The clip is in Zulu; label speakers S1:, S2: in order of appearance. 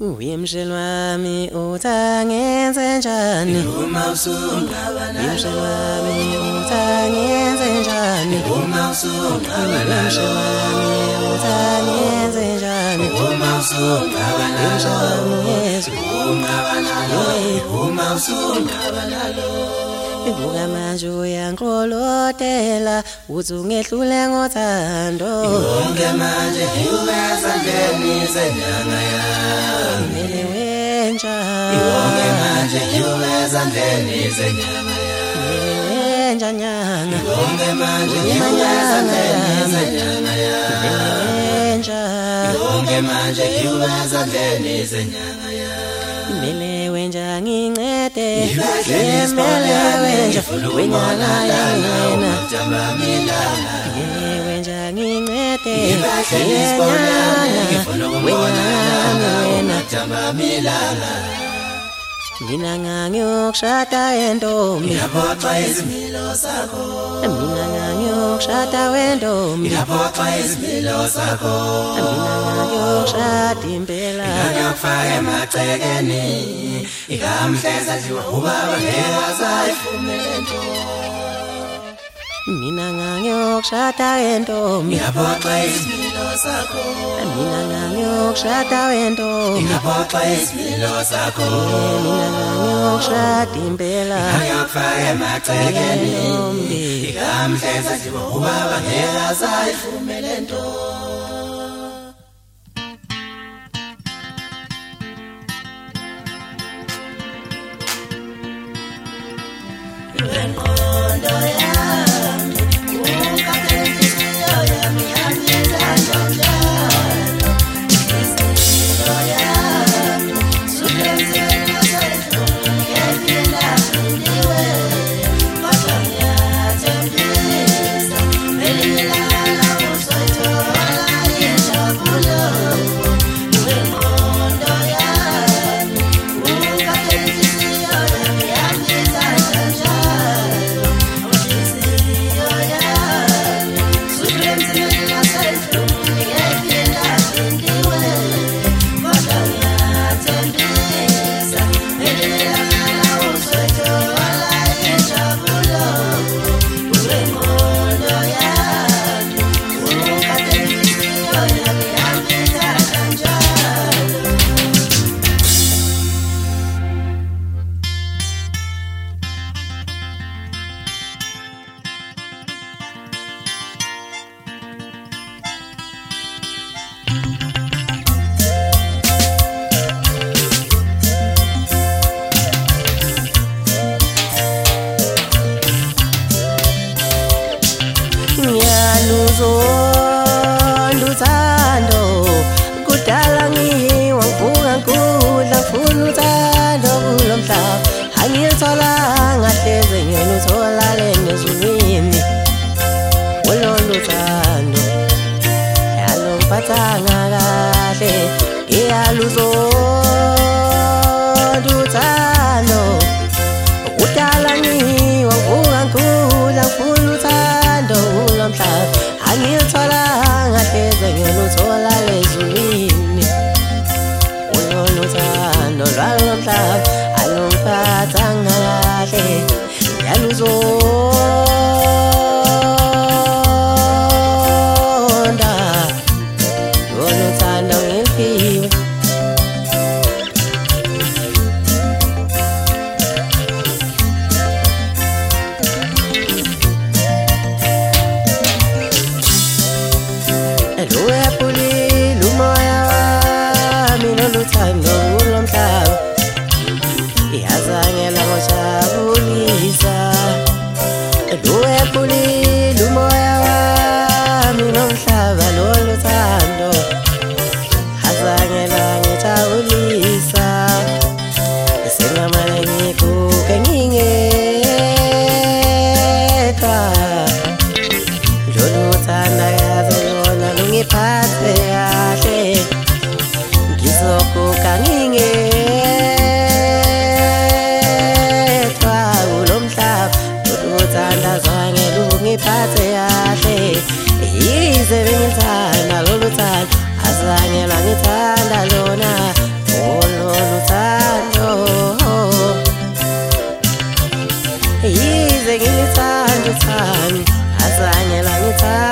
S1: Uyemshelo wami uthangenze njani?
S2: Uma usungaba
S1: Uyemshelo wami uthangenze njani?
S2: Uma usungaba
S1: Uyemshelo wami uthangenze njani?
S2: Uma usungaba
S1: Uyemshelo wami yezwa
S2: ungaba nalo uma usungaba
S1: Ibuka manje uyangiqolotela uthi ungehlule ngothando.
S2: Konke manje ngiyubesa ndleni senyanga yami.
S1: Wenja.
S2: Konke manje ngiyubesa ndleni senyanga
S1: wenja nyanga
S2: Konke manje ngiyubesa ndleni senyanga
S1: wenja.
S2: Konke manje ngiyubesa ndleni senyanga yami.
S1: Wenja ngincede.
S2: Ngibahle
S1: Mele wenja wenyanga yena.
S2: Jamba milala
S1: Mele wenja ngincede.
S2: Ngifuna
S1: wenyanga yena. Mina ngangiyokushada entombi.
S2: Ngiyaphoxa izimilo sakho
S1: Mina ngangiyokushada wentombi.
S2: Ngiyaphoxa izimilo sakho
S1: Mina ngangiyokushada impela
S2: Ngiyakufaka emagcekeni Ikamhleza nje ubaba ngeke asayifumele nto
S1: Mina ngangiyokushada entombi.
S2: Ngiyaphoxa izimilo sakho.
S1: Mina ngangiyokushada wentombi
S2: Ngiyaphoxa izimilo sakho.
S1: Mina ngangiyokushada impela
S2: Ngiyakufaka emagcekeni Ikamhleza nje ubaba ngeke asayifumele nto
S1: ngiyaluzonda mhlaba angilitholanga kahle kahle ngizokuka ngingethwa kulo mhlaba loluthanda zange lungiphathe kahle. Yize bengithanda lolu thando azange lwangithanda lona ololu thando. Yize ngilithanda uthando azange lwangithanda